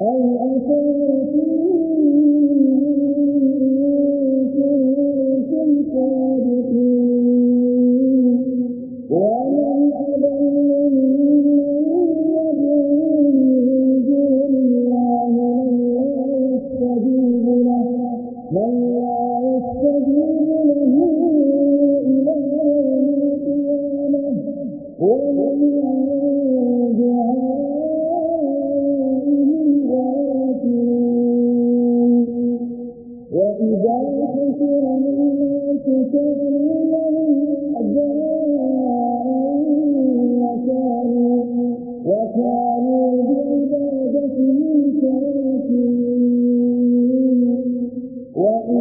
أو أثارة من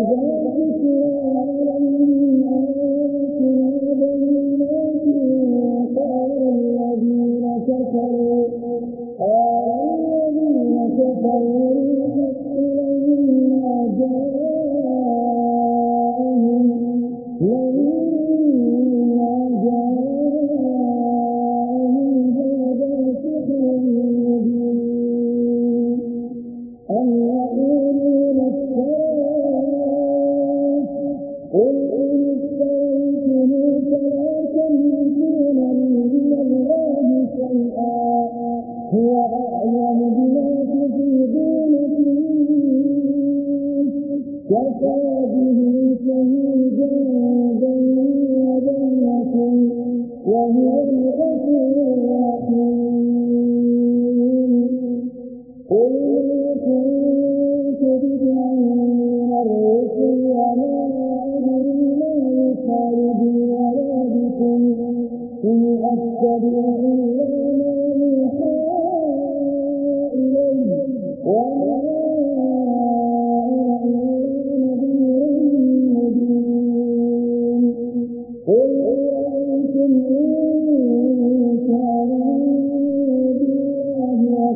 I just.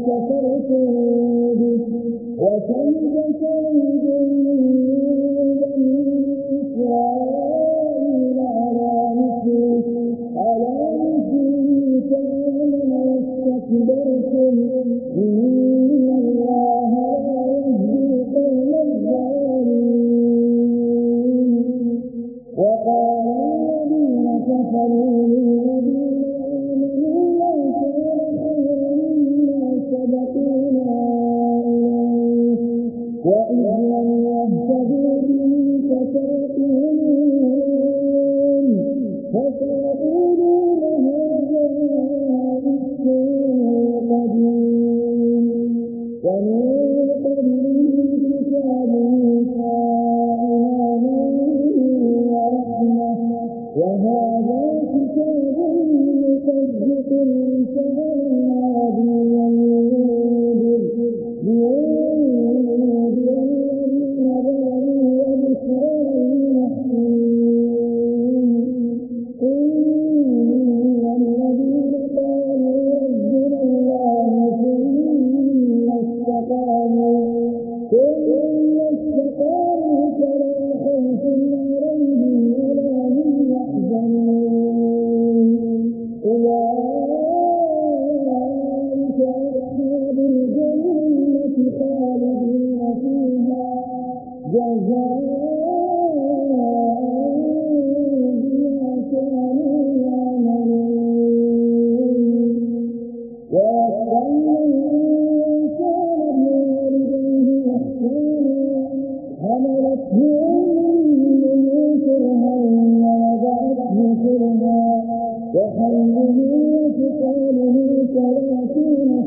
كفرتم به وكيف كيد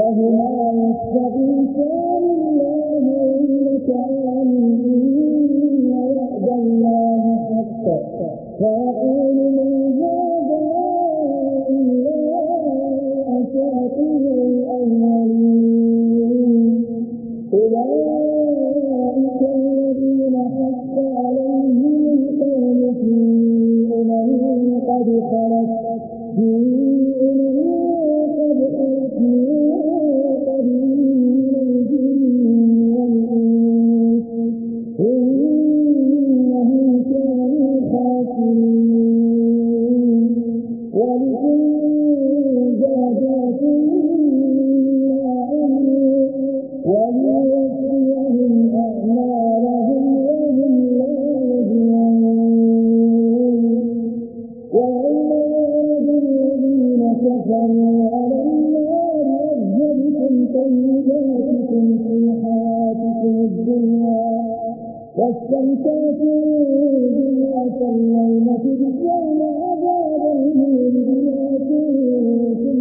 وهما يستغيثان الله ربك آمين إن وعد الله حق وأرسلنا على النار أجهدكم طيباتكم في حياتكم الدنيا واستمتعتم بما سلمت باليوم عذاب الهول بما كنتم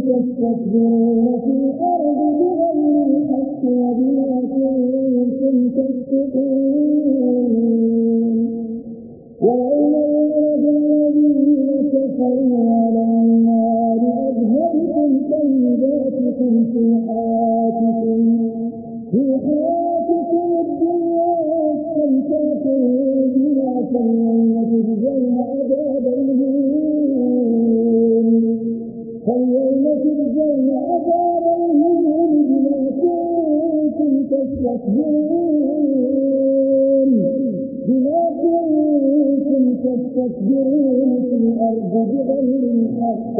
تستكبرون في الأرض بغير الحق وبما كنتم تستكبرون بما كنتم تستكبرون في الأرض بغير الحق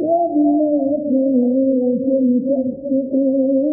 وبما كنتم تفسقون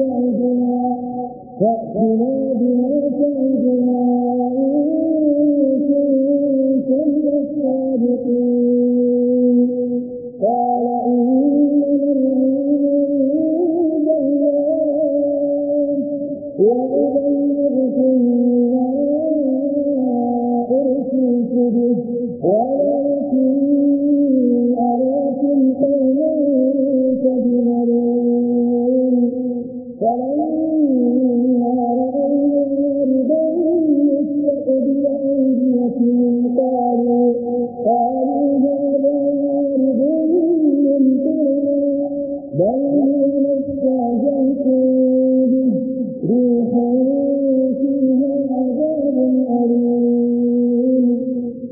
تعدنا فأتنا بما تعدنا إن كنت من قال إنما العلم عند الله وأبلغكم ما أرسلت به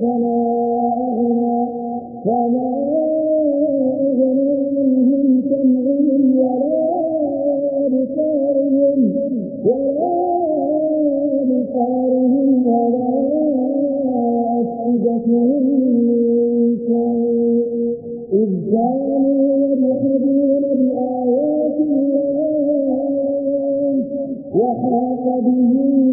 فلا أغنى فلا أغنى عنهم سمعهم ولا أبصارهم ولا أبصارهم ولا أفئدتهم من شيء وحاق بهم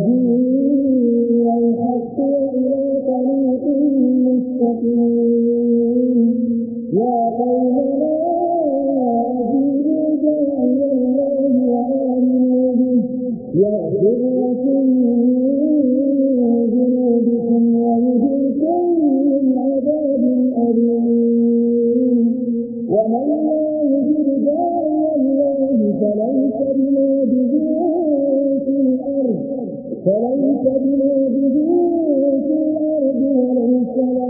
يهدي إلى طريق مستقيم فليس بنا بدون في الأرض ولا